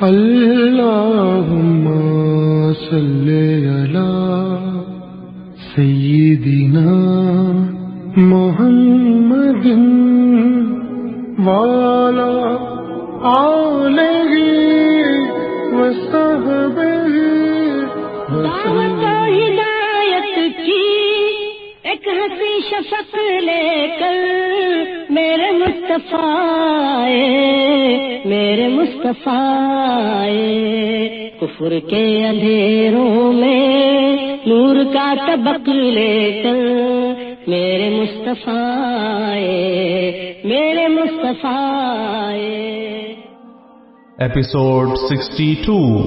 اللهم صل على سيدنا محمد وعلى آله وصحبه دعوت و ہدایت کی ایک ہنسی شفق لے مصطفیٰ میرے مصطفیٰ۔ کفر کے اندھیروں میں نور کا طبق لے کر میرے مصطفیٰ میرے مصطفیٰ۔ ایپیسوڈ 62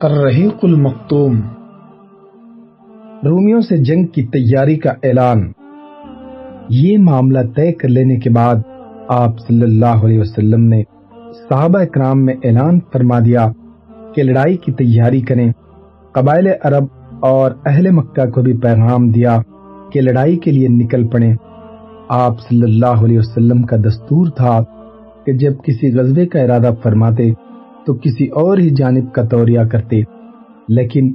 الرحیق المختوم رومیوں سے جنگ کی تیاری کا اعلان یہ معاملہ طے کر لینے کے بعد آپ صلی اللہ علیہ وسلم نے صحابہ کرام میں اعلان فرما دیا کہ لڑائی کی تیاری کریں۔ قبائل عرب اور اہل مکہ کو بھی پیغام دیا کہ لڑائی کے لیے نکل پڑیں۔ آپ صلی اللہ علیہ وسلم کا دستور تھا کہ جب کسی غزبے کا ارادہ فرماتے تو کسی اور ہی جانب کا توریہ کرتے۔ لیکن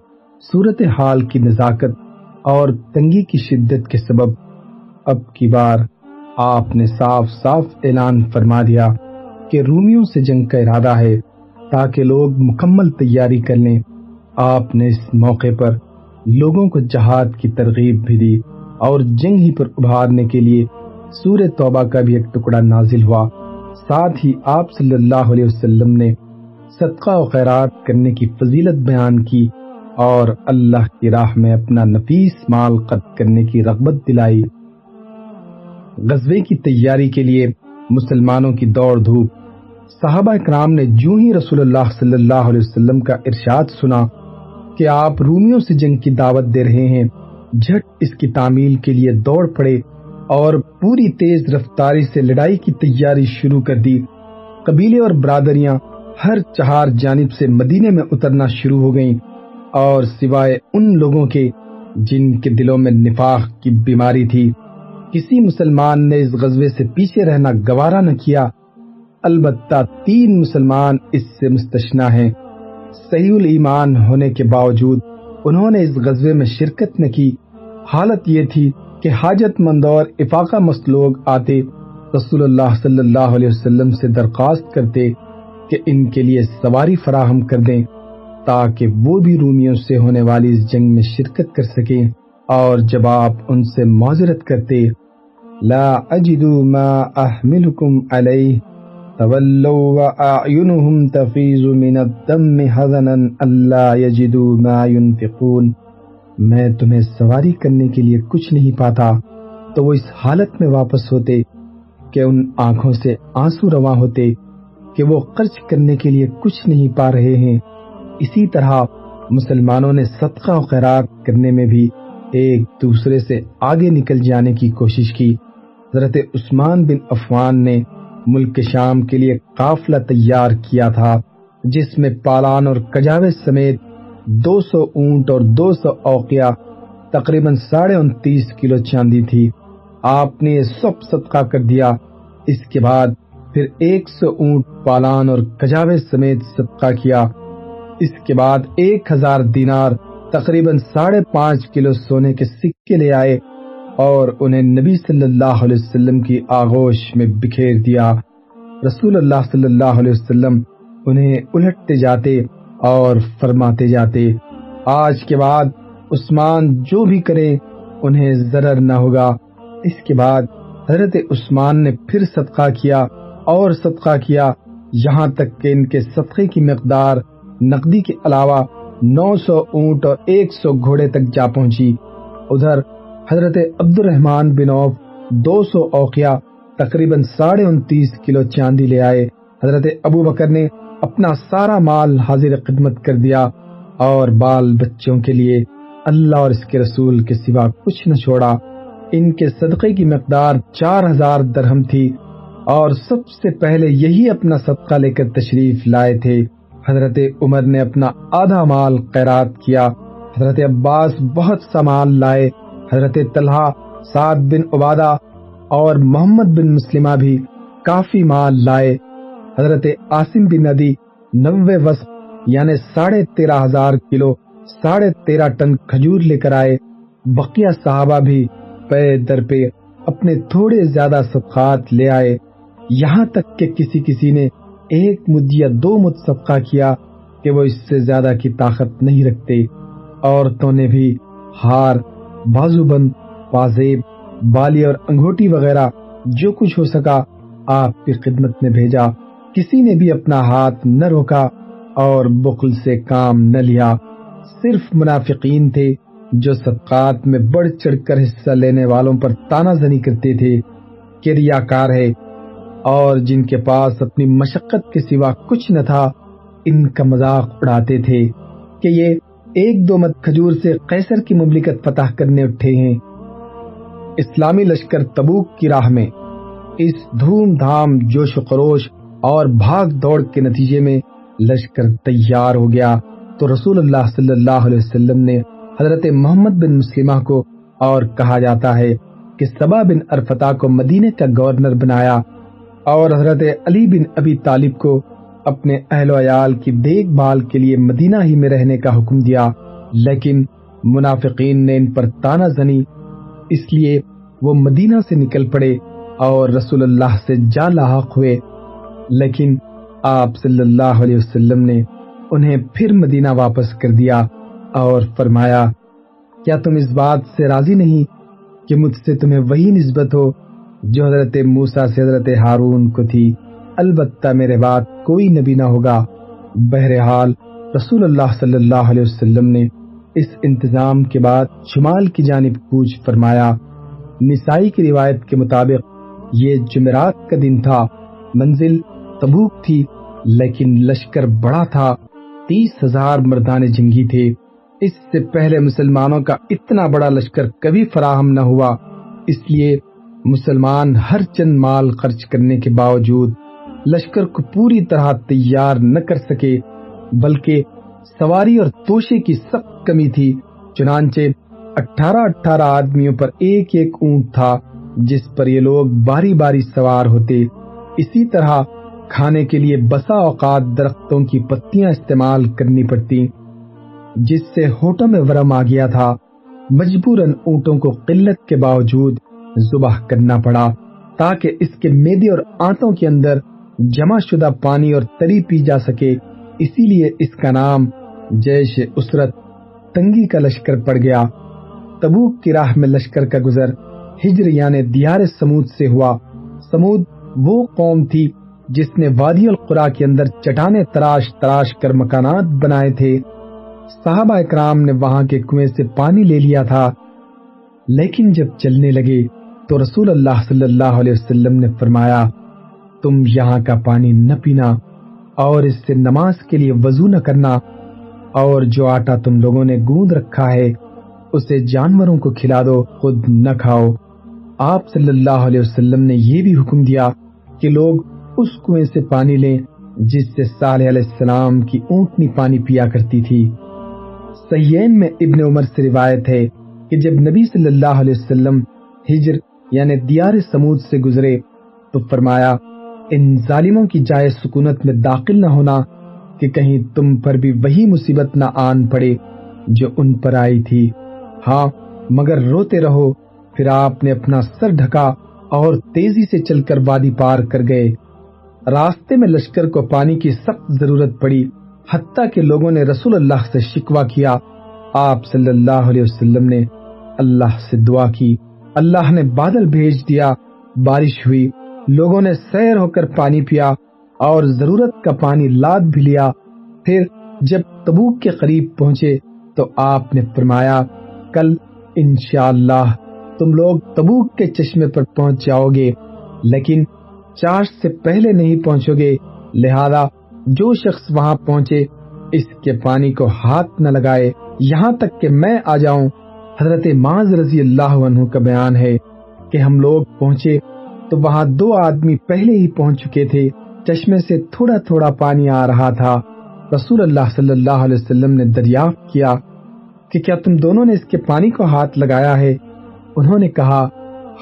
صورت حال کی نزاکت اور تنگی کی شدت کے سبب اب کی بار آپ نے صاف صاف اعلان فرما دیا کہ رومیوں سے جنگ کا ارادہ ہے تاکہ لوگ مکمل تیاری کر لیں آپ نے اس موقع پر لوگوں کو جہاد کی ترغیب بھی دی اور جنگ ہی پر ابھارنے کے لیے سورہ توبہ کا بھی ایک ٹکڑا نازل ہوا۔ ساتھ ہی آپ صلی اللہ علیہ وسلم نے صدقہ و خیرات کرنے کی فضیلت بیان کی اور اللہ کی راہ میں اپنا نفیس مال قد کرنے کی رغبت دلائی۔ غزوے کی تیاری کے لیے مسلمانوں کی دوڑ دھوپ۔ صحابہ کرام نے جو ہی رسول اللہ صلی اللہ علیہ وسلم کا ارشاد سنا کہ آپ رومیوں سے جنگ کی دعوت دے رہے ہیں، جھٹ اس کی تعمیل کے لیے دوڑ پڑے اور پوری تیز رفتاری سے لڑائی کی تیاری شروع کر دی۔ قبیلے اور برادریاں ہر چہار جانب سے مدینے میں اترنا شروع ہو گئیں اور سوائے ان لوگوں کے جن کے دلوں میں نفاق کی بیماری تھی۔ کسی مسلمان نے اس غزوے سے پیچھے رہنا گوارا نہ کیا۔ البتہ تین مسلمان اس سے مستشنا ہیں۔ صحیح الایمان ہونے کے باوجود انہوں نے اس غزوے میں شرکت نہ کی۔ حالت یہ تھی کہ حاجت مند اور افاقہ مست لوگ آتے رسول اللہ صلی اللہ علیہ وسلم سے درخواست کرتے کہ ان کے لیے سواری فراہم کر دیں تاکہ وہ بھی رومیوں سے ہونے والی اس جنگ میں شرکت کر سکیں۔ اور جب آپ ان سے معذرت کرتے، لا اجدو ما احملکم علیہ، تولوا واعینهم تفیض من الدم حزنا الا یجدو ما ينفقون میں تمہیں سواری کرنے کے لیے کچھ نہیں پاتا۔ تو وہ اس حالت میں واپس ہوتے کہ ان آنکھوں سے آنسو رواں ہوتے کہ وہ خرچ کرنے کے لیے کچھ نہیں پا رہے ہیں۔ اسی طرح مسلمانوں نے صدقہ و خیرات کرنے میں بھی ایک دوسرے سے آگے نکل جانے کی کوشش کی۔ حضرت عثمان بن عفان نے ملک شام کے لیے قافلہ تیار کیا تھا، جس میں پالان اور کجاوے سمیت دو سو اونٹ اور دو سو اوقیا تقریباً ساڑھے انتیس کلو چاندی تھی۔ آپ نے یہ سب صدقہ کر دیا۔ اس کے بعد پھر ایک سو اونٹ پالان اور کجاوے سمیت صدقہ کیا۔ اس کے بعد ایک ہزار دینار تقریباً ساڑھے پانچ کلو سونے کے سکے لے آئے اور انہیں نبی صلی اللہ علیہ وسلم کی آغوش میں بکھیر دیا۔ رسول اللہ صلی اللہ علیہ وسلم انہیں الٹتے جاتے اور فرماتے جاتے، آج کے بعد عثمان جو بھی کرے، انہیں ضرر نہ ہوگا۔ اس کے بعد حضرت عثمان نے پھر صدقہ کیا اور صدقہ کیا۔ یہاں تک کہ ان کے صدقے کی مقدار نقدی کے علاوہ نو سو اونٹ اور ایک سو گھوڑے تک جا پہنچی۔ ادھر حضرت عبد الرحمان بن عوف دو سو اوقیا تقریباً ساڑھے انتیس کلو چاندی لے آئے۔ حضرت ابو بکر نے اپنا سارا مال حاضر خدمت کر دیا اور بال بچوں کے لیے اللہ اور اس کے رسول کے سوا کچھ نہ چھوڑا۔ ان کے صدقے کی مقدار چار ہزار درہم تھی اور سب سے پہلے یہی اپنا صدقہ لے کر تشریف لائے تھے۔ حضرت عمر نے اپنا آدھا مال قیرات کیا۔ حضرت عباس بہت سا مال لائے۔ حضرت طلحہ، سعد بن عبادہ اور محمد بن مسلمہ بھی کافی مال لائے۔ حضرت عاصم بن ندی نوے وسط یعنی ساڑھے تیرہ ہزار کلو، ساڑھے تیرہ ٹن کھجور لے کر آئے۔ بقیہ صحابہ بھی پے در پہ اپنے تھوڑے زیادہ صدقات لے آئے۔ یہاں تک کہ کسی کسی نے ایک مد یا دو مد صدقہ کیا کہ وہ اس سے زیادہ کی طاقت نہیں رکھتے۔ عورتوں نے بھی ہار، بازو بند پازیب بالی اور انگوٹی وغیرہ جو کچھ ہو سکا آپ کی خدمت میں بھیجا۔ کسی نے بھی اپنا ہاتھ نہ روکا اور بخل سے کام نہ لیا۔ صرف منافقین تھے جو صدقات میں بڑھ چڑھ کر حصہ لینے والوں پر تانا زنی کرتے تھے کہ ریاکار ہے۔ اور جن کے پاس اپنی مشقت کے سوا کچھ نہ تھا، ان کا مذاق اڑاتے تھے کہ یہ ایک دو مت کھجور سے قیصر کی مملکت فتح کرنے اٹھے ہیں۔ اسلامی لشکر تبوک کی راہ میں اس دھوم دھام جوش و خروش اور بھاگ دوڑ کے نتیجے میں لشکر تیار ہو گیا۔ تو رسول اللہ صلی اللہ علیہ وسلم نے حضرت محمد بن مسلمہ کو اور کہا جاتا ہے کہ سبا بن ارفتا کو مدینے کا گورنر بنایا۔ اور حضرت علی بن ابی طالب کو اپنے اہل و عیال کی دیکھ بھال کے لیے مدینہ ہی میں رہنے کا حکم دیا، لیکن منافقین نے ان پر تانا زنی، اس لیے وہ مدینہ سے نکل پڑے اور رسول اللہ سے جا لاحق ہوئے۔ لیکن آپ صلی اللہ علیہ وسلم نے انہیں پھر مدینہ واپس کر دیا اور فرمایا، کیا تم اس بات سے راضی نہیں کہ مجھ سے تمہیں وہی نسبت ہو جو حضرت موسا سے حضرت ہارون کو تھی، البتہ میرے بعد کوئی نبی نہ ہوگا۔ بہرحال، رسول اللہ صلی اللہ علیہ وسلم نے اس انتظام کے بعد شمال کی جانب کوچ فرمایا۔ نسائی کی روایت کے مطابق یہ جمعرات کا دن تھا۔ منزل تبوک تھی، لیکن لشکر بڑا تھا۔ تیس ہزار مردان جنگی تھے۔ اس سے پہلے مسلمانوں کا اتنا بڑا لشکر کبھی فراہم نہ ہوا۔ اس لیے مسلمان ہر چند مال خرچ کرنے کے باوجود لشکر کو پوری طرح تیار نہ کر سکے، بلکہ سواری اور توشے کی سخت کمی تھی۔ چنانچہ اٹھارہ اٹھارہ آدمیوں پر ایک ایک اونٹ تھا، جس پر یہ لوگ باری باری سوار ہوتے۔ اسی طرح کھانے کے لیے بسا اوقات درختوں کی پتیاں استعمال کرنی پڑتی، جس سے ہوٹوں میں ورم آ گیا تھا۔ مجبوراً اونٹوں کو قلت کے باوجود ذبح کرنا پڑا تاکہ اس کے میدے اور آنتوں کے اندر جمع شدہ پانی اور تری پی جا سکے۔ اسی لیے اس کا نام جیش اسرت تنگی کا لشکر پڑ گیا۔ تبوک کی راہ میں لشکر کا گزر ہجر یعنی دیار سمود سے ہوا۔ سمود وہ قوم تھی جس نے وادی القرا کے اندر چٹانے تراش تراش کر مکانات بنائے تھے۔ صحابہ اکرام نے وہاں کے کنویں سے پانی لے لیا تھا، لیکن جب چلنے لگے تو رسول اللہ صلی اللہ علیہ وسلم نے فرمایا، تم یہاں کا پانی نہ پینا اور اس سے نماز کے لیے وضو نہ کرنا اور جو آٹا تم لوگوں نے گوند رکھا ہے، اسے جانوروں کو کھلا دو، خود نہ کھاؤ۔ آپ صلی اللہ علیہ وسلم نے یہ بھی حکم دیا کہ لوگ اس کنویں سے پانی لیں جس سے صالح علیہ السلام کی اونٹنی پانی پیا کرتی تھی۔ سیین میں ابن عمر سے روایت ہے کہ جب نبی صلی اللہ علیہ وسلم ہجر یعنی دیار سمود سے گزرے تو فرمایا، ان ظالموں کی جائے سکونت میں داخل نہ ہونا کہ کہیں تم پر بھی وہی مصیبت نہ آن پڑے جو ان پر آئی تھی۔ ہاں مگر روتے رہو، پھر آپ نے اپنا سر ڈھکا اور تیزی سے چل کر وادی پار کر گئے۔ راستے میں لشکر کو پانی کی سخت ضرورت پڑی، حتیٰ کہ لوگوں نے رسول اللہ سے شکوا کیا۔ آپ صلی اللہ علیہ وسلم نے اللہ سے دعا کی۔ اللہ نے بادل بھیج دیا، بارش ہوئی، لوگوں نے سیر ہو کر پانی پیا اور ضرورت کا پانی لاد بھی لیا۔ پھر جب تبوک کے قریب پہنچے تو آپ نے فرمایا، کل انشاءاللہ تم لوگ تبوک کے چشمے پر پہنچ جاؤ گے، لیکن چاش سے پہلے نہیں پہنچو گے۔ لہذا جو شخص وہاں پہنچے، اس کے پانی کو ہاتھ نہ لگائے، یہاں تک کہ میں آ جاؤں۔ حضرت معاذ رضی اللہ عنہ کا بیان ہے کہ ہم لوگ پہنچے تو وہاں دو آدمی پہلے ہی پہنچ چکے تھے۔ چشمے سے تھوڑا تھوڑا پانی آ رہا تھا۔ رسول اللہ صلی اللہ علیہ وسلم نے دریافت کیا کہ کیا تم دونوں نے اس کے پانی کو ہاتھ لگایا ہے؟ انہوں نے کہا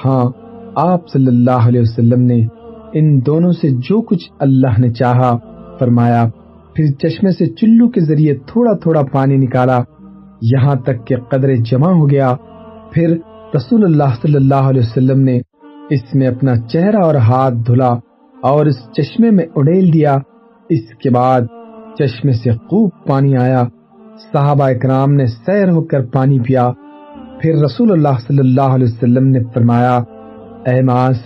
ہاں آپ صلی اللہ علیہ وسلم نے ان دونوں سے جو کچھ اللہ نے چاہا، فرمایا، پھر چشمے سے چلو کے ذریعے تھوڑا تھوڑا پانی نکالا۔ یہاں تک کہ قدرے جمع ہو گیا۔ پھر رسول اللہ صلی اللہ علیہ وسلم نے اس میں اپنا چہرہ اور ہاتھ دھلا اور اس چشمے میں اڑیل دیا۔ اس کے بعد چشمے سے خوب پانی آیا۔ صحابہ اکرام نے سیر ہو کر پانی پیا۔ پھر رسول اللہ صلی اللہ علیہ وسلم نے فرمایا، اے ماس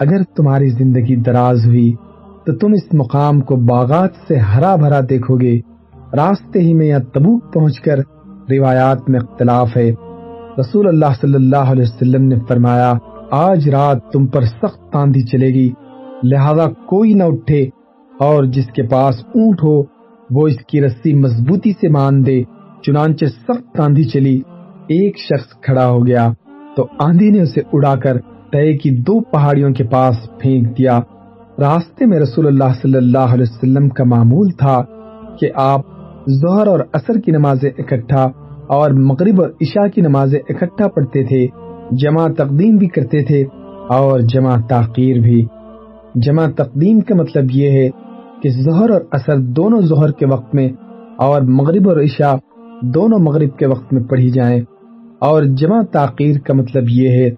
اگر تمہاری زندگی دراز ہوئی تو تم اس مقام کو باغات سے ہرا بھرا دیکھو گے۔ راستے ہی میں یا تبوک پہنچ کر روایات میں اختلاف ہے۔ رسول اللہ صلی اللہ علیہ وسلم نے فرمایا، آج رات تم پر سخت آندھی چلے گی، لہذا کوئی نہ اٹھے اور جس کے پاس اونٹ ہو، وہ اس کی رسی مضبوطی سے مان دے۔ چنانچہ سخت آندھی چلی، ایک شخص کھڑا ہو گیا۔ تو آندھی نے اسے اڑا کر طے کی دو پہاڑیوں کے پاس پھینک دیا۔ راستے میں رسول اللہ صلی اللہ علیہ وسلم کا معمول تھا کہ آپ ظہر اور عصر کی نمازیں اکٹھا اور مغرب اور عشاء کی نمازیں اکٹھا پڑھتے تھے جمع تقدیم بھی کرتے تھے اور جمع تاخیر بھی۔ جمع تقدیم کا مطلب یہ ہے کہ ظہر اور عصر دونوں ظہر کے وقت میں اور مغرب اور عشاء دونوں مغرب کے وقت میں پڑھی جائیں۔ اور جمع تاخیر کا مطلب یہ ہے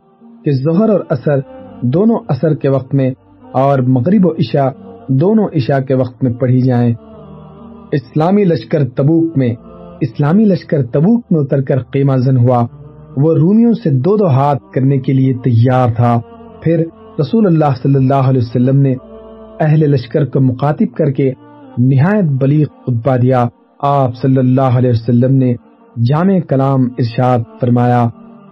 کہ ظہر اور عصر دونوں عصر کے وقت میں اور مغرب و عشاء دونوں عشاء کے وقت میں پڑھی جائیں۔ اسلامی لشکر تبوک میں، اسلامی لشکر تبوک میں اتر کر قیمہ زن ہوا۔ وہ رومیوں سے دو دو ہاتھ کرنے کے لیے تیار تھا۔ پھر رسول اللہ صلی اللہ علیہ وسلم نے اہل لشکر کو مخاطب کر کے نہایت بلیغ خطبہ دیا۔ آپ صلی اللہ علیہ وسلم نے جامع کلام ارشاد فرمایا۔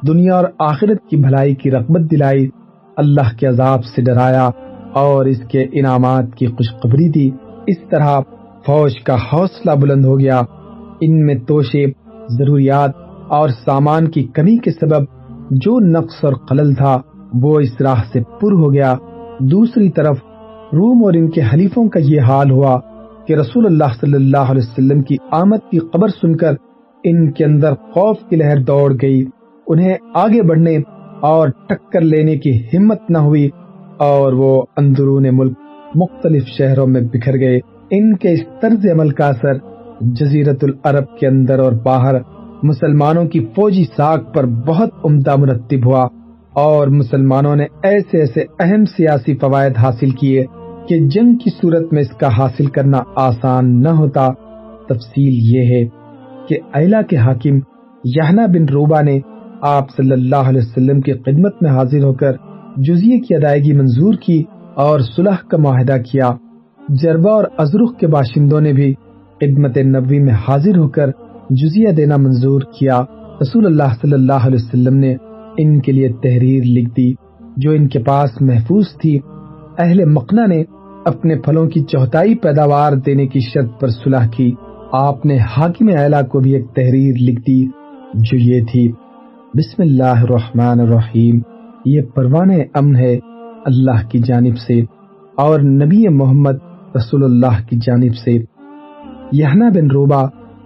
دنیا اور آخرت کی بھلائی کی رغبت دلائی۔ اللہ کے عذاب سے ڈرایا اور اس کے انعامات کی خوشخبری دی۔ اس طرح فوج کا حوصلہ بلند ہو گیا۔ ان میں توشے، ضروریات اور سامان کی کمی کے سبب جو نقص اور خلل تھا، وہ اس راہ سے پر ہو گیا۔ دوسری طرف، روم اور ان کے حلیفوں کا یہ حال ہوا کہ رسول اللہ صلی اللہ علیہ وسلم کی آمد کی خبر سن کر ان کے اندر خوف کی لہر دوڑ گئی۔ انہیں آگے بڑھنے اور ٹکر لینے کی ہمت نہ ہوئی اور وہ اندرون ملک مختلف شہروں میں بکھر گئے۔ ان کے اس طرز عمل کا اثر جزیرت العرب کے اندر اور باہر مسلمانوں کی فوجی ساکھ پر بہت عمدہ مرتب ہوا اور مسلمانوں نے ایسے ایسے اہم سیاسی فوائد حاصل کیے کہ جنگ کی صورت میں اس کا حاصل کرنا آسان نہ ہوتا۔ تفصیل یہ ہے کہ ایلا کے حاکم یہنا بن روبا نے آپ صلی اللہ علیہ وسلم کی خدمت میں حاضر ہو کر جزیے کی ادائیگی منظور کی اور صلح کا معاہدہ کیا۔ جربا اور ازرخ کے باشندوں نے بھی خدمت نبوی میں حاضر ہو کر جزیہ دینا منظور کیا۔ رسول اللہ صلی اللہ علیہ وسلم نے ان کے لیے تحریر لکھ دی، جو ان کے پاس محفوظ تھی۔ اہل مقنا نے اپنے پھلوں کی چوتھائی پیداوار دینے کی شرط پر صلح کی۔ آپ نے حاکم اعلیٰ کو بھی ایک تحریر لکھ دی، جو یہ تھی، بسم اللہ الرحمن الرحیم۔ یہ پروان امن ہے اللہ کی جانب سے۔ اور نبی محمد رسول اللہ کی جانب سے۔ یہنا بن روبا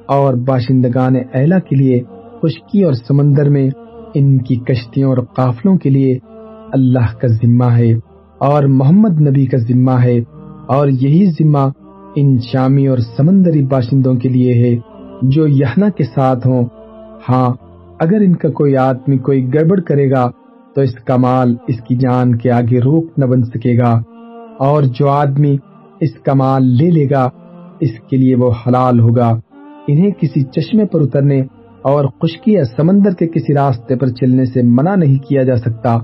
اور باشندگان اعلیٰ کے لیے خشکی اور سمندر میں ان کی کشتیوں اور قافلوں کے لیے اللہ کا ذمہ ہے اور محمد نبی کا ذمہ ہے اور یہی ذمہ ان شامی اور سمندری باشندوں کے لیے ہے جو یہنا کے ساتھ ہوں۔ ہاں اگر ان کا کوئی آدمی کوئی گڑبڑ کرے گا، تو اس کا مال اس کی جان کے آگے روک نہ بن سکے گا۔ اور جو آدمی اس کا مال لے لے گا، اس کے لیے وہ حلال ہوگا۔ انہیں کسی چشمے پر اترنے اور خشکی یا سمندر کے کسی راستے پر چلنے سے منع نہیں کیا جا سکتا۔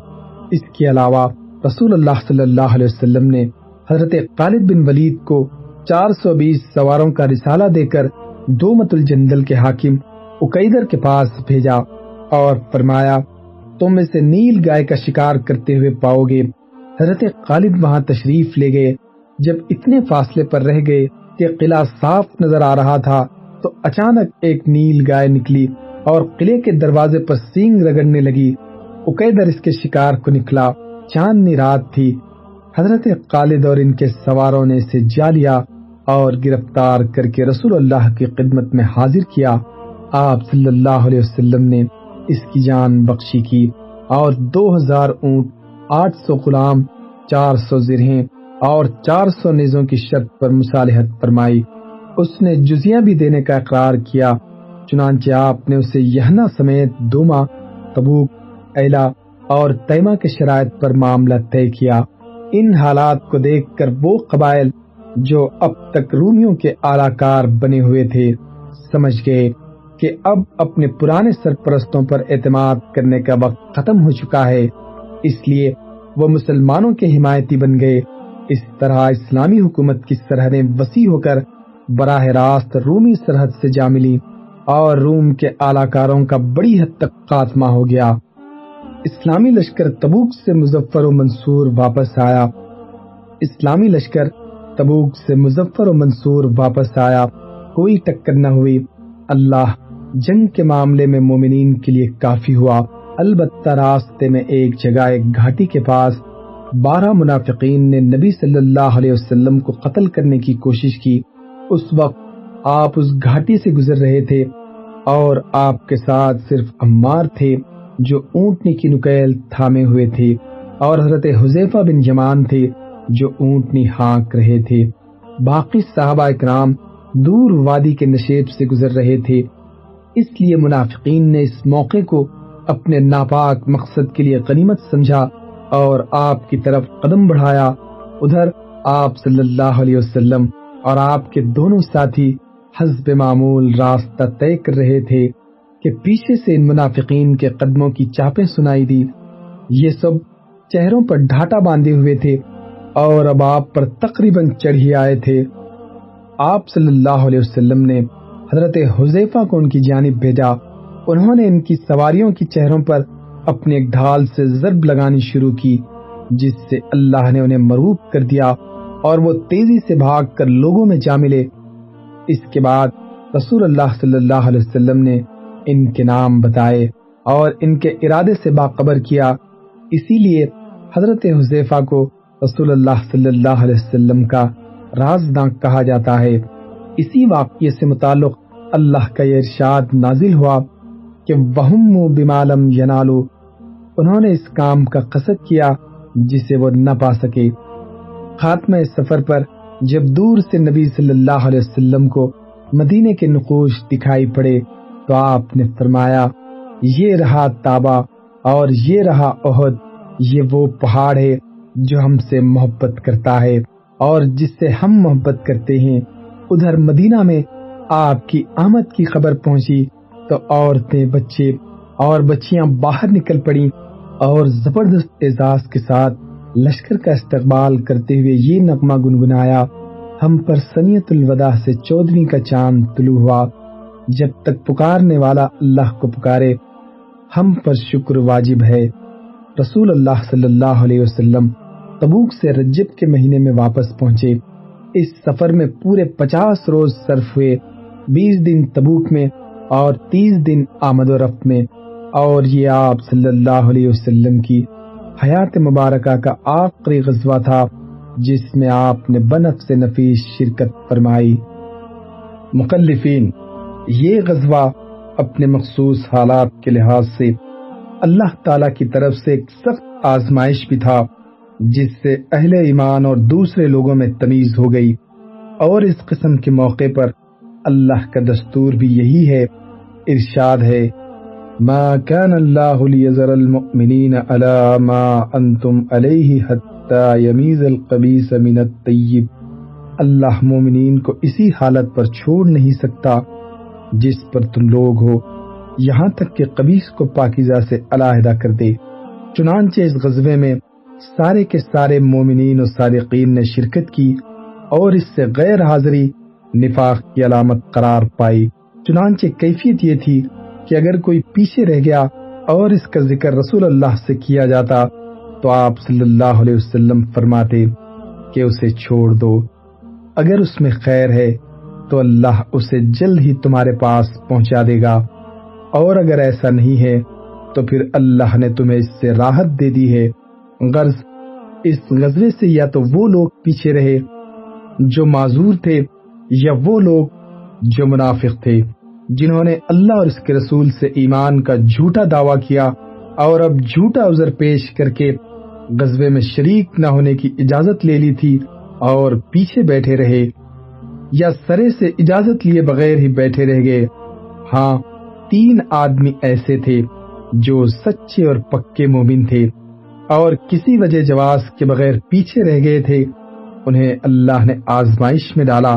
اس کے علاوہ، رسول اللہ صلی اللہ علیہ وسلم نے حضرت خالد بن ولید کو چار سو بیس سواروں کا رسالہ دے کر دو مت الجندل کے حاکم اکیدر کے پاس بھیجا اور فرمایا، تم اسے نیل گائے کا شکار کرتے ہوئے پاؤ گے۔ حضرت خالد وہاں تشریف لے گئے۔ جب اتنے فاصلے پر رہ گئے کہ قلعہ صاف نظر آ رہا تھا، تو اچانک ایک نیل گائے نکلی اور قلعے کے دروازے پر سینگ رگڑنے لگی۔ اکیدر اس کے شکار کو نکلا۔ چاندنی رات تھی۔ حضرت خالد اور ان کے سواروں نے اسے جا لیا اور گرفتار کر کے رسول اللہ کی خدمت میں حاضر کیا۔ آپ صلی اللہ علیہ وسلم نے اس کی جان بخشی کی اور دو ہزار اونٹ، آٹھ سو غلام، چار سو زرہیں اور چار سو نیزوں کی شرط پر مصالحت فرمائی۔ اس نے جزیہ بھی دینے کا اقرار کیا، چنانچہ آپ نے اسے یہنا سمیت دوما، تبوک، ایلا اور تیمہ کے شرائط پر معاملہ طے کیا۔ ان حالات کو دیکھ کر وہ قبائل جو اب تک رومیوں کے اعلی کار بنے ہوئے تھے، سمجھ گئے کہ اب اپنے پرانے سرپرستوں پر اعتماد کرنے کا وقت ختم ہو چکا ہے۔ اس لیے وہ مسلمانوں کے حمایتی بن گئے۔ اس طرح اسلامی حکومت کی سرحدیں وسیع ہو کر براہ راست رومی سرحد سے جا ملی اور روم کے اعلی کاروں کا بڑی حد تک خاتمہ ہو گیا۔ اسلامی لشکر تبوک سے مظفر و منصور واپس آیا۔ اسلامی لشکر تبوک سے مظفر و منصور واپس آیا۔ کوئی ٹکر نہ ہوئی۔ اللہ جنگ کے معاملے میں مومنین کے لیے کافی ہوا۔ البتہ راستے میں ایک جگہ ایک گھاٹی کے پاس بارہ منافقین نے نبی صلی اللہ علیہ وسلم کو قتل کرنے کی کوشش کی۔ اس وقت آپ اس گھاٹی سے گزر رہے تھے اور آپ کے ساتھ صرف عمار تھے جو اونٹنی کی نکیل تھامے ہوئے تھے اور حضرت حذیفہ بن جمان تھے جو اونٹنی ہانک رہے تھے۔ باقی صحابہ اکرام دور وادی کے نشیب سے گزر رہے تھے۔ اس لیے منافقین نے اس موقع کو اپنے ناپاک مقصد کے لیے غنیمت سمجھا۔ اور آپ کی طرف قدم بڑھایا، ادھر آپ صلی اللہ علیہ وسلم اور آپ کے دونوں ساتھی حزب معمول راستہ طے کر رہے تھے کہ پیچھے سے ان منافقین کے قدموں کی چاپیں سنائی دی۔ یہ سب چہروں پر ڈھاٹا باندھے ہوئے تھے اور اب آپ پر تقریباً چڑھی آئے تھے۔ آپ صلی اللہ علیہ وسلم نے حضرت حذیفہ کو ان کی جانب بھیجا۔ انہوں نے ان کی سواریوں کی چہروں پر اپنے ڈھال سے ضرب لگانی شروع کی، جس سے اللہ نے انہیں مروب کر دیا اور وہ تیزی سے بھاگ کر لوگوں میں جا ملے۔ اس کے بعد رسول اللہ صلی اللہ علیہ وسلم نے ان کے نام بتائے اور ان کے ارادے سے باخبر کیا۔ اسی لیے حضرت حذیفہ کو رسول اللہ صلی اللہ علیہ وسلم کا رازداں کہا جاتا ہے۔ اسی واقعے سے متعلق اللہ کا یہ ارشاد نازل ہوا کہ وہم بمالم ینالو انہوں نے اس کام کا قصد کیا جسے وہ نہ پا سکے۔ خاتمہ سفر پر جب دور سے نبی صلی اللہ علیہ وسلم کو مدینے کے نقوش دکھائی پڑے تو آپ نے فرمایا، یہ رہا تابا اور یہ رہا عہد یہ وہ پہاڑ ہے جو ہم سے محبت کرتا ہے اور جس سے ہم محبت کرتے ہیں۔ ادھر مدینہ میں آپ کی آمد کی خبر پہنچی تو عورتیں، بچے اور بچیاں باہر نکل پڑی اور زبردست اعزاز کے ساتھ لشکر کا استقبال کرتے ہوئے یہ نغمہ گنگنایا، ہم پر سنیت الوداع سے چودویں کا چاند طلوع ہوا۔ جب تک پکارنے والا اللہ کو پکارے، ہم پر شکر واجب ہے۔ رسول اللہ صلی اللہ علیہ وسلم تبوک سے رجب کے مہینے میں واپس پہنچے۔ اس سفر میں پورے پچاس روز صرف ہوئے۔ بیس دن تبوک میں اور تیس دن آمد و رفت میں۔ اور یہ آپ صلی اللہ علیہ وسلم کی حیات مبارکہ کا آخری غزوہ تھا، جس میں آپ نے بنف سے نفیس شرکت فرمائی۔ مکلفین یہ غزوہ اپنے مخصوص حالات کے لحاظ سے اللہ تعالی کی طرف سے ایک سخت آزمائش بھی تھا، جس سے اہل ایمان اور دوسرے لوگوں میں تمیز ہو گئی۔ اور اس قسم کے موقع پر اللہ کا دستور بھی یہی ہے، ارشاد ہے ما كان الله ليذر المؤمنين على ما انتم عليه حتى يميز القبيس من الطيب. اللہ مومنین کو اسی حالت پر چھوڑ نہیں سکتا جس پر تم لوگ ہو، یہاں تک کہ قبیس کو پاکیزہ سے علیحدہ کر دے۔ چنانچہ اس غزوے میں سارے کے سارے مومنین و صادقین نے شرکت کی اور اس سے غیر حاضری نفاق کی علامت قرار پائی۔ چنانچہ کیفیت یہ تھی کہ اگر کوئی پیچھے رہ گیا اور اس کا ذکر رسول اللہ سے کیا جاتا، تو آپ صلی اللہ علیہ وسلم فرماتے کہ اسے چھوڑ دو۔ اگر اس میں خیر ہے، تو اللہ اسے جلد ہی تمہارے پاس پہنچا دے گا۔ اور اگر ایسا نہیں ہے، تو پھر اللہ نے تمہیں اس سے راحت دے دی ہے۔ غرض، اس غزوے سے یا تو وہ لوگ پیچھے رہے جو معذور تھے، یا وہ لوگ جو منافق تھے۔ جنہوں نے اللہ اور اس کے رسول سے ایمان کا جھوٹا دعویٰ کیا اور اب جھوٹا عذر پیش کر کے غزبے میں شریک نہ ہونے کی اجازت لے لی تھی اور پیچھے بیٹھے رہے یا سرے سے اجازت لیے بغیر ہی بیٹھے رہ گئے۔ ہاں تین آدمی ایسے تھے جو سچے اور پکے مومن تھے اور کسی وجہ جواز کے بغیر پیچھے رہ گئے تھے۔ انہیں اللہ نے آزمائش میں ڈالا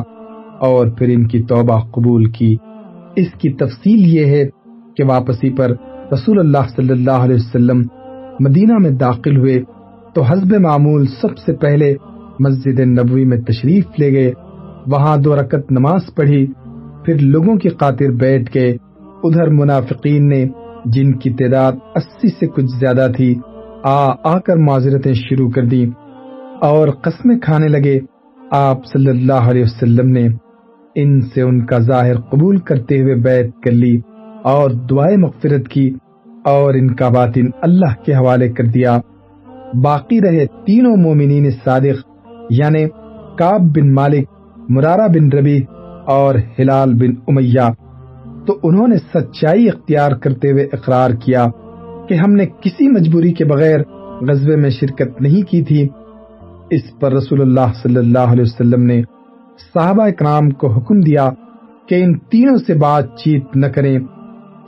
اور پھر ان کی توبہ قبول کی۔ اس کی تفصیل یہ ہے کہ واپسی پر رسول اللہ صلی اللہ علیہ وسلم مدینہ میں داخل ہوئے تو حزب معمول سب سے پہلے مسجد نبوی میں تشریف لے گئے۔ وہاں دو رکت نماز پڑھی، پھر لوگوں کی خاطر بیٹھ گئے۔ ادھر منافقین نے، جن کی تعداد اسی سے کچھ زیادہ تھی، آ آ کر معذرتیں شروع کر دی اور قسمیں کھانے لگے۔ آپ صلی اللہ علیہ وسلم نے ان سے ان کا ظاہر قبول کرتے ہوئے بیعت کر لی اور دعائیں مغفرت کی اور ان کا باطن اللہ کے حوالے کر دیا۔ باقی رہے تینوں مومنین صادق یعنی کاب بن مالک، مرارہ بن ربی اور ہلال بن امیہ۔ تو انہوں نے سچائی اختیار کرتے ہوئے اقرار کیا کہ ہم نے کسی مجبوری کے بغیر غزبے میں شرکت نہیں کی تھی۔ اس پر رسول اللہ صلی اللہ علیہ وسلم نے صحابہ اکرام کو حکم دیا کہ ان تینوں سے بات چیت نہ کریں۔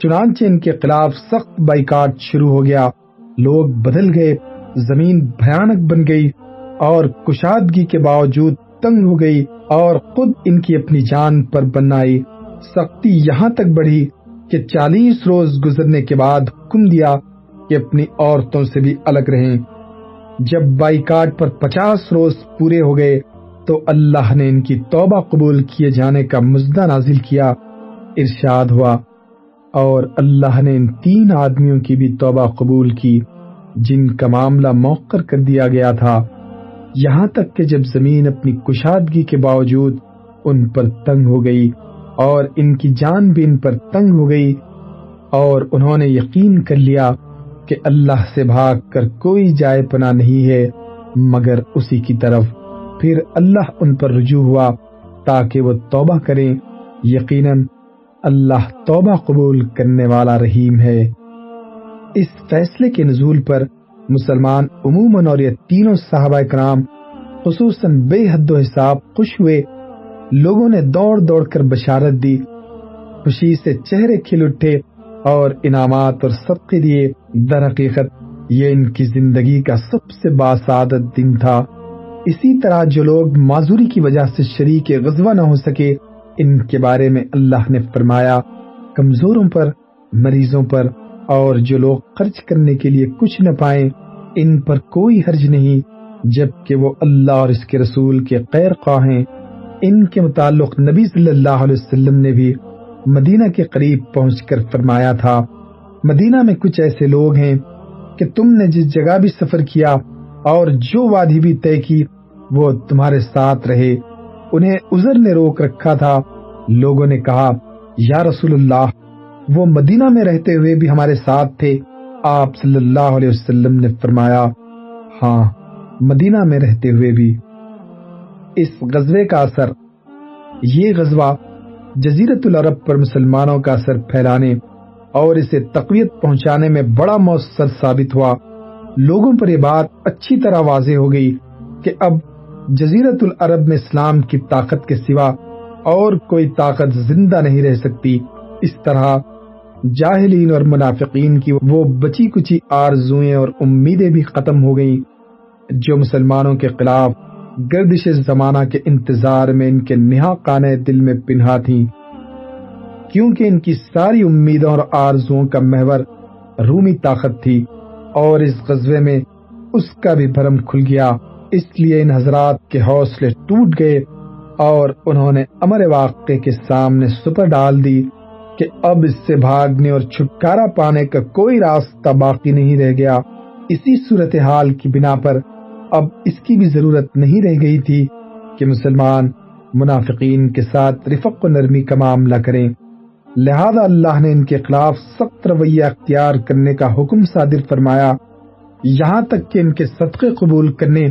چنانچہ ان کے خلاف سخت بائیکاٹ شروع ہو گیا۔ لوگ بدل گئے، زمین بھیانک بن گئی اور کشادگی کے باوجود تنگ ہو گئی اور خود ان کی اپنی جان پر بنائی۔ سختی یہاں تک بڑھی کہ چالیس روز گزرنے کے بعد حکم دیا کہ اپنی عورتوں سے بھی الگ رہیں۔ جب بائیکاٹ پر پچاس روز پورے ہو گئے تو اللہ نے ان کی توبہ قبول کیے جانے کا مزدہ نازل کیا، ارشاد ہوا۔ اور اللہ نے ان تین آدمیوں کی بھی توبہ قبول کی، جن کا معاملہ موقر کر دیا گیا تھا۔ یہاں تک کہ جب زمین اپنی کشادگی کے باوجود ان پر تنگ ہو گئی اور ان کی جان بھی ان پر تنگ ہو گئی، اور انہوں نے یقین کر لیا کہ اللہ سے بھاگ کر کوئی جائے پنا نہیں ہے، مگر اسی کی طرف پھر اللہ ان پر رجوع ہوا تاکہ وہ توبہ کریں۔ یقیناً اللہ توبہ قبول کرنے والا رحیم ہے۔ اس فیصلے کے نزول پر مسلمان عموماً اور یہ تینوں صحابہ کرام خصوصاً بے حد و حساب خوش ہوئے۔ لوگوں نے دوڑ دوڑ کر بشارت دی، خوشی سے چہرے کھل اٹھے اور انعامات اور صدقے دیے۔ در حقیقت یہ ان کی زندگی کا سب سے باسعادت دن تھا۔ اسی طرح جو لوگ معذوری کی وجہ سے شریک غزوہ نہ ہو سکے، ان کے بارے میں اللہ نے فرمایا، کمزوروں پر، مریضوں پر، اور جو لوگ خرچ کرنے کے لیے کچھ نہ پائیں، ان پر کوئی حرج نہیں، جبکہ وہ اللہ اور اس کے رسول کے خیر خواہ ہیں۔ ان کے متعلق نبی صلی اللہ علیہ وسلم نے بھی مدینہ کے قریب پہنچ کر فرمایا تھا، مدینہ میں کچھ ایسے لوگ ہیں کہ تم نے جس جگہ بھی سفر کیا اور جو وادی بھی طے کی وہ تمہارے ساتھ رہے۔ انہیں عذر نے روک رکھا تھا۔ لوگوں نے کہا، یا رسول اللہ، وہ مدینہ میں رہتے ہوئے بھی ہمارے ساتھ تھے۔ آپ صلی اللہ علیہ وسلم نے فرمایا ہاں مدینہ میں رہتے ہوئے بھی۔ اس غزوے کا اثر، یہ غزوہ جزیرت العرب پر مسلمانوں کا اثر پھیلانے اور اسے تقویت پہنچانے میں بڑا مؤثر ثابت ہوا۔ لوگوں پر یہ بات اچھی طرح واضح ہو گئی کہ اب جزیرت العرب میں اسلام کی طاقت کے سوا اور کوئی طاقت زندہ نہیں رہ سکتی۔ اس طرح جاہلین اور منافقین کی وہ بچی کچی آرزویں اور امیدیں بھی ختم ہو گئیں، جو مسلمانوں کے خلاف گردش زمانہ کے انتظار میں ان کے نہا کانے دل میں پنہا تھی کیونکہ ان کی ساری امیدوں اور آرزوں کا محور رومی طاقت تھی اور اس غزوے میں اس کا بھی بھرم کھل گیا۔ اس لیے ان حضرات کے حوصلے ٹوٹ گئے اور انہوں نے امر واقع کے سامنے سپر ڈال دی کہ اب اس سے بھاگنے اور چھٹکارا پانے کا کوئی راستہ باقی نہیں رہ گیا۔ اسی صورتحال کی بنا پر اب اس کی بھی ضرورت نہیں رہ گئی تھی کہ مسلمان منافقین کے ساتھ رفق و نرمی کا معاملہ کریں۔ لہذا اللہ نے ان کے خلاف سخت رویہ اختیار کرنے کا حکم صادر فرمایا۔ یہاں تک کہ ان کے صدقے قبول کرنے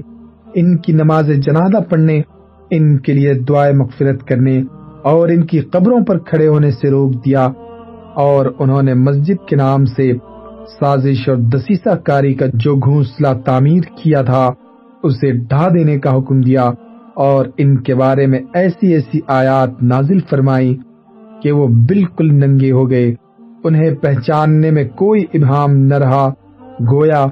ان کی نماز جنازہ پڑھنے، ان کے لیے دعائیں مغفرت کرنے اور ان کی قبروں پر کھڑے ہونے سے روک دیا اور انہوں نے مسجد کے نام سے سازش اور دسیسہ کاری کا جو گھونسلہ تعمیر کیا تھا، اسے ڈھا دینے کا حکم دیا اور ان کے بارے میں ایسی ایسی آیات نازل فرمائی کہ وہ بالکل ننگے ہو گئے۔ انہیں پہچاننے میں کوئی ابہام نہ رہا۔ گویا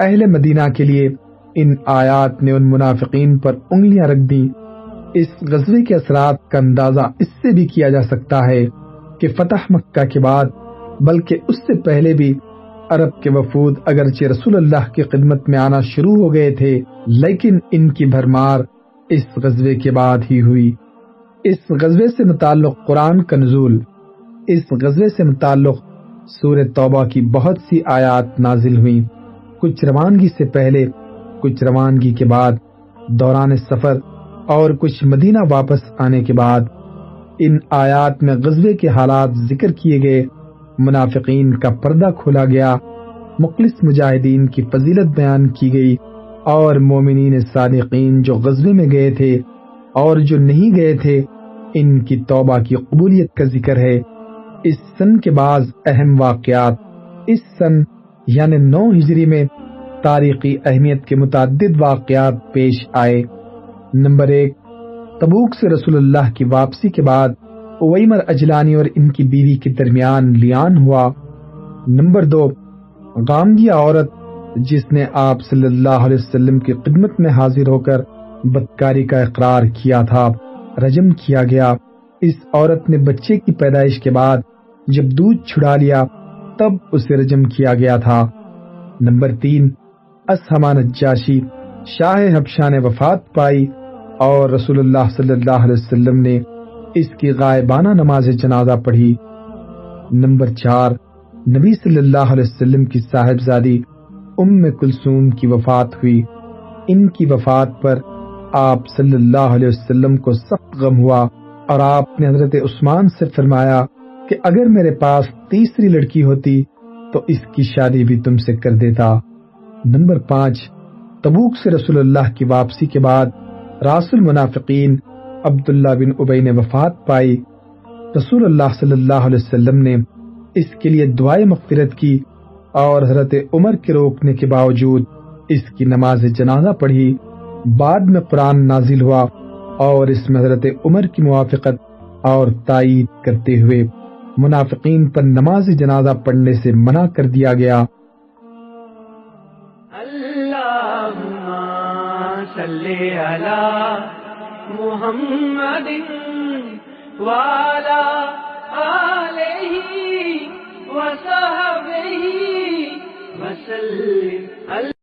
اہل مدینہ کے لیے ان آیات نے ان منافقین پر انگلیاں رکھ دی اس غزوے کے اثرات کا اندازہ اس سے بھی کیا جا سکتا ہے کہ فتح مکہ کے بعد، بلکہ اس سے پہلے بھی، عرب کے وفود اگرچہ رسول اللہ کی خدمت میں آنا شروع ہو گئے تھے، لیکن ان کی بھرمار اس غزوے کے بعد ہی ہوئی۔ اس غزوے سے متعلق قرآن کا نزول، اس غزوے سے متعلق سور توبہ کی بہت سی آیات نازل ہوئی کچھ روانگی سے پہلے کچھ روانگی کے بعد، دوران سفر اور کچھ مدینہ واپس آنے کے بعد، ان آیات میں غزبے کے حالات ذکر کیے گئے، منافقین کا پردہ کھولا گیا، مخلص مجاہدین کی فضیلت بیان کی گئی، اور مومنین صادقین جو غزبے میں گئے تھے اور جو نہیں گئے تھے، ان کی توبہ کی قبولیت کا ذکر ہے۔ اس سن کے بعض اہم واقعات، اس سن یعنی نو ہجری میں تاریخی اہمیت کے متعدد واقعات پیش آئے۔ نمبر ایک، تبوک سے رسول اللہ کی واپسی کے بعد اویمر اجلانی اور ان کی بیوی کے درمیان لیان ہوا۔ نمبر دو غامدیا عورت جس نے آپ صلی اللہ علیہ وسلم کی خدمت میں حاضر ہو کر بدکاری کا اقرار کیا تھا، رجم کیا گیا۔ اس عورت نے بچے کی پیدائش کے بعد جب دودھ چھڑا لیا، تب اسے رجم کیا گیا تھا۔ نمبر تین اسحمان نجاشی شاہ حبشاہ نے وفات پائی اور رسول اللہ صلی اللہ علیہ وسلم نے اس کی غائبانہ نماز جنازہ پڑھی۔ نمبر چار، نبی صلی اللہ علیہ وسلم کی صاحبزادی ام کلثوم کی وفات ہوئی۔ ان کی وفات پر آپ صلی اللہ علیہ وسلم کو سخت غم ہوا اور آپ نے حضرت عثمان سے فرمایا کہ اگر میرے پاس تیسری لڑکی ہوتی تو اس کی شادی بھی تم سے کر دیتا۔ نمبر پانچ، تبوک سے رسول اللہ کی واپسی کے بعد راس المنافقین عبداللہ بن ابئی نے وفات پائی۔ رسول اللہ صلی اللہ علیہ وسلم نے اس کے لیے دعائیں مغفرت کی اور حضرت عمر کے روکنے کے باوجود اس کی نماز جنازہ پڑھی۔ بعد میں قرآن نازل ہوا اور اس میں حضرت عمر کی موافقت اور تائید کرتے ہوئے منافقین پر نماز جنازہ پڑھنے سے منع کر دیا گیا۔ صلی علی محمد والا علیہ وصحبہ وسلم